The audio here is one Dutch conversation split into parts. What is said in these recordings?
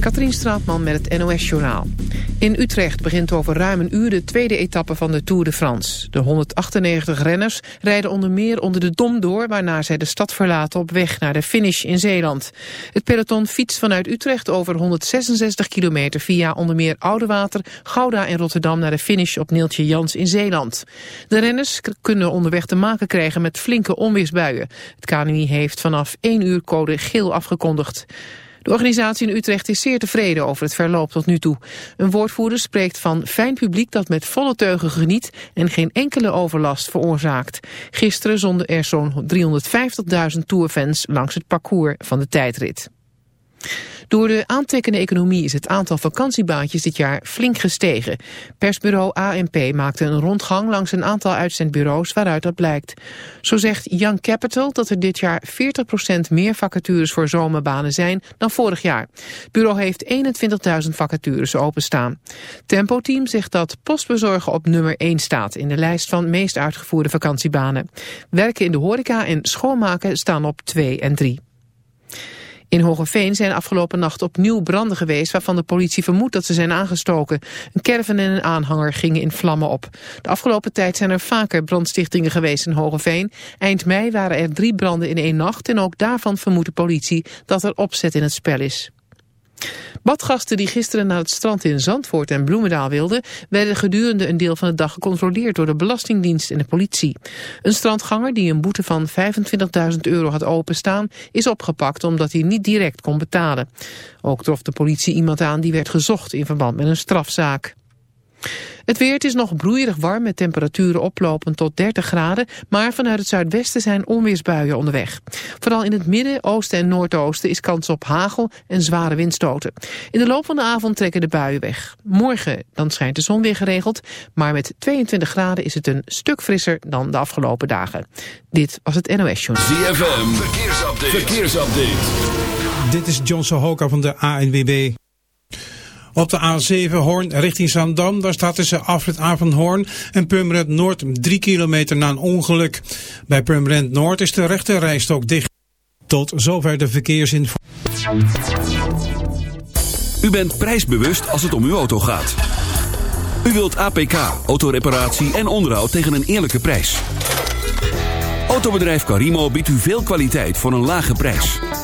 Katrien Straatman met het NOS-journaal. In Utrecht begint over ruim een uur de tweede etappe van de Tour de France. De 198 renners rijden onder meer onder de Dom door... waarna zij de stad verlaten op weg naar de finish in Zeeland. Het peloton fietst vanuit Utrecht over 166 kilometer... via onder meer Oudewater, Gouda en Rotterdam... naar de finish op Neeltje Jans in Zeeland. De renners kunnen onderweg te maken krijgen met flinke onweersbuien. Het KNUI heeft vanaf 1 uur code geel afgekondigd. De organisatie in Utrecht is zeer tevreden over het verloop tot nu toe. Een woordvoerder spreekt van fijn publiek dat met volle teugen geniet en geen enkele overlast veroorzaakt. Gisteren zonden er zo'n 350.000 tourfans langs het parcours van de tijdrit. Door de aantrekkende economie is het aantal vakantiebaantjes dit jaar flink gestegen. Persbureau ANP maakte een rondgang langs een aantal uitzendbureaus waaruit dat blijkt. Zo zegt Young Capital dat er dit jaar 40% meer vacatures voor zomerbanen zijn dan vorig jaar. Het bureau heeft 21.000 vacatures openstaan. Tempo Team zegt dat postbezorgen op nummer 1 staat in de lijst van meest uitgevoerde vakantiebanen. Werken in de horeca en schoonmaken staan op 2 en 3. In Hogeveen zijn afgelopen nacht opnieuw branden geweest... waarvan de politie vermoedt dat ze zijn aangestoken. Een caravan en een aanhanger gingen in vlammen op. De afgelopen tijd zijn er vaker brandstichtingen geweest in Hogeveen. Eind mei waren er drie branden in één nacht... en ook daarvan vermoedt de politie dat er opzet in het spel is. Badgasten die gisteren naar het strand in Zandvoort en Bloemendaal wilden... werden gedurende een deel van de dag gecontroleerd door de Belastingdienst en de politie. Een strandganger die een boete van 25.000 euro had openstaan... is opgepakt omdat hij niet direct kon betalen. Ook trof de politie iemand aan die werd gezocht in verband met een strafzaak. Het weer het is nog broeierig warm met temperaturen oplopend tot 30 graden, maar vanuit het zuidwesten zijn onweersbuien onderweg. Vooral in het midden, oosten en noordoosten is kans op hagel en zware windstoten. In de loop van de avond trekken de buien weg. Morgen dan schijnt de zon weer geregeld, maar met 22 graden is het een stuk frisser dan de afgelopen dagen. Dit was het NOS Journal. ZFM, verkeersupdate. verkeersupdate. Dit is John Sohoka van de ANWB. Op de A7 Hoorn richting Zandam, daar staat tussen afrit Hoorn en Purmerend Noord 3 kilometer na een ongeluk. Bij Purmerend Noord is de rechte rijstok dicht. Tot zover de verkeersinformatie. U bent prijsbewust als het om uw auto gaat. U wilt APK, autoreparatie en onderhoud tegen een eerlijke prijs. Autobedrijf Carimo biedt u veel kwaliteit voor een lage prijs.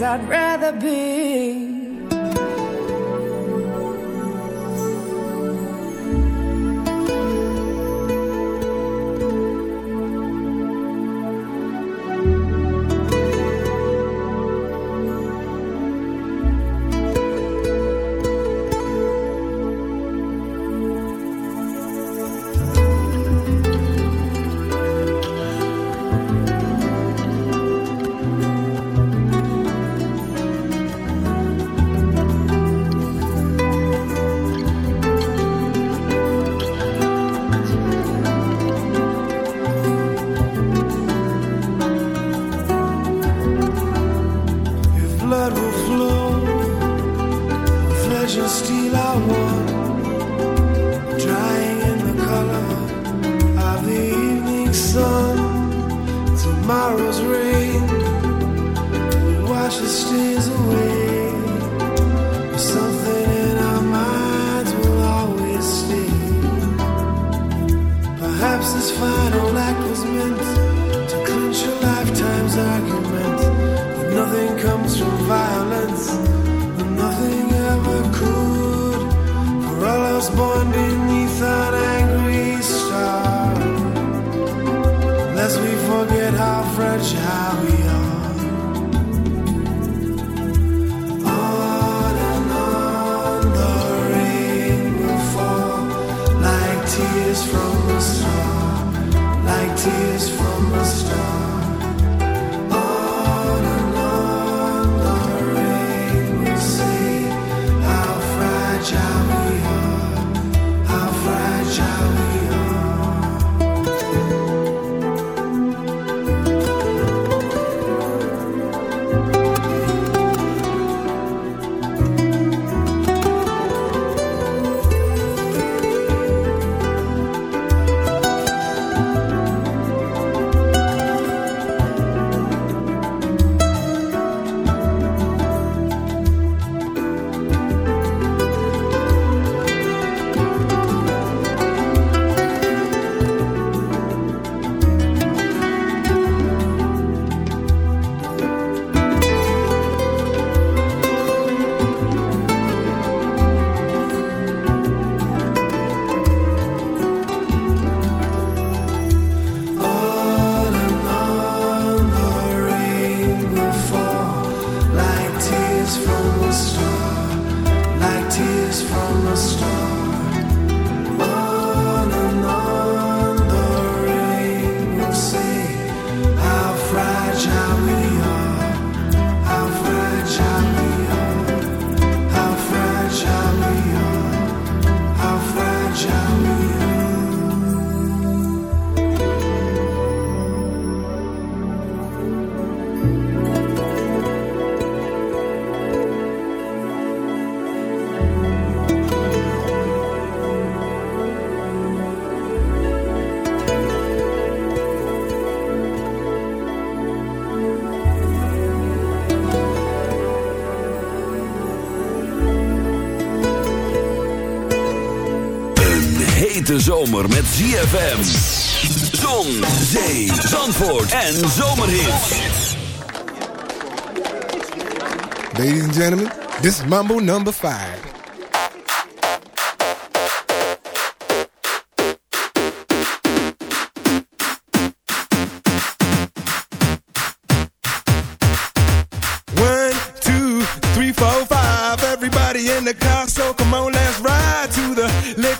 I'd rather be. 家。zomer met ZFM. Zon, zee, zandvoort en zomerhit. Ladies and gentlemen, this is Mambo number 5.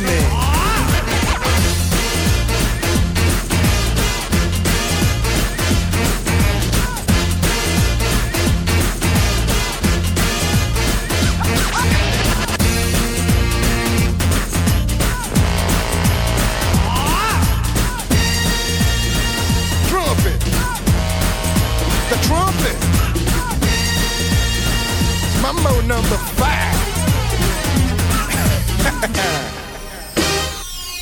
me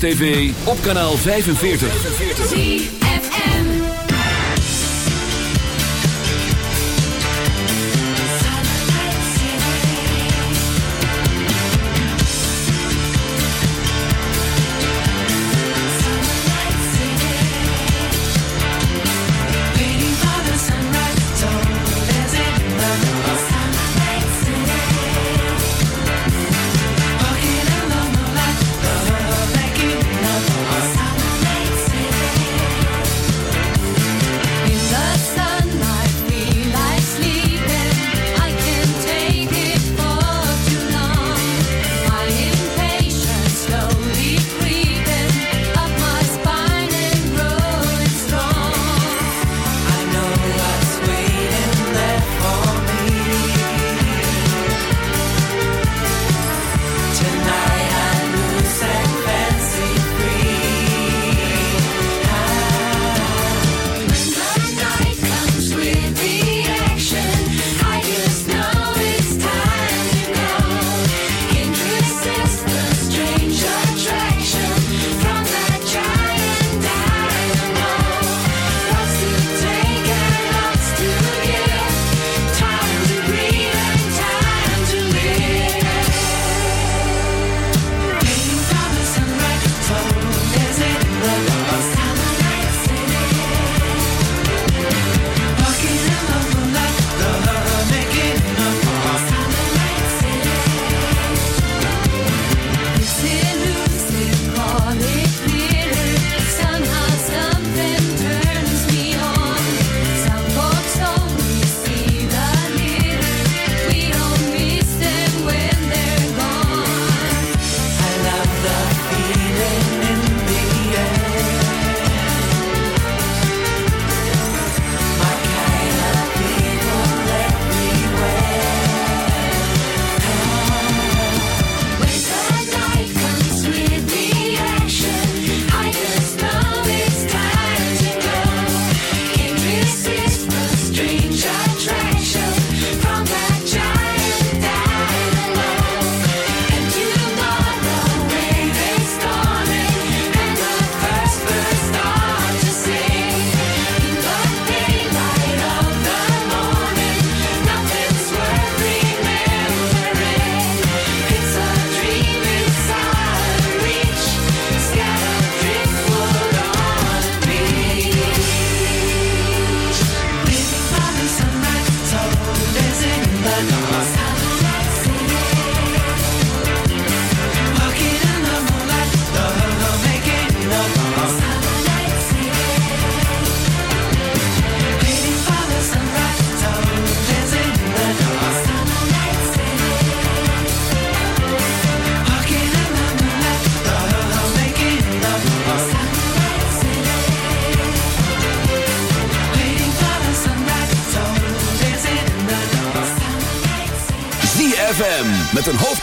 TV op kanaal 45.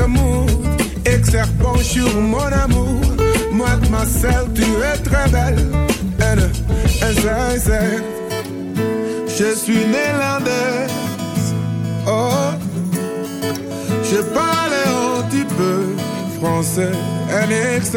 amour, sur mon amour. Moi de ma selle, tu es très belle. N, S, A, Z. Je suis néerlandaise. Oh, je parle un petit peu français. N, X,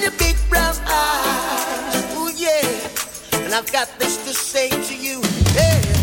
your big brown eyes. oh yeah. And I've got this to say to you. Hey.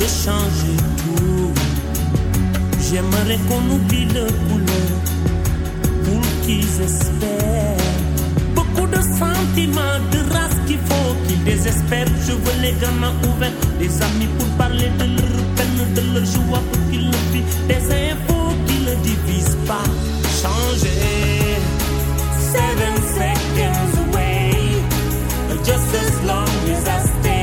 de changer tout. J'aimerais qu'on oublie le couleur pour qu'ils espèrent. Beaucoup de sentiments, de race qu'il faut qu'ils désespèrent. Je veux les gamins ouverts, des amis pour parler de leur peine, de leur joie pour qu'ils le. Des infos qui ne divisent pas. Changer. Seven seconds away, just as long as I stay.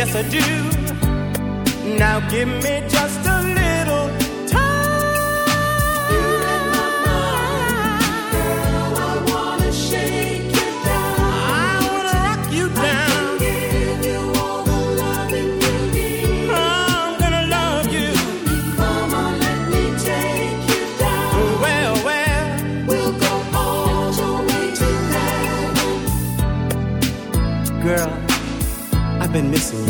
Yes, I do. Now give me just a little time. Girl, I wanna shake you down. I wanna rock you down. give you all the loving you need. I'm gonna love you. Come on, let me take you down. Well, well, we'll go all the way to heaven. Girl, I've been missing you.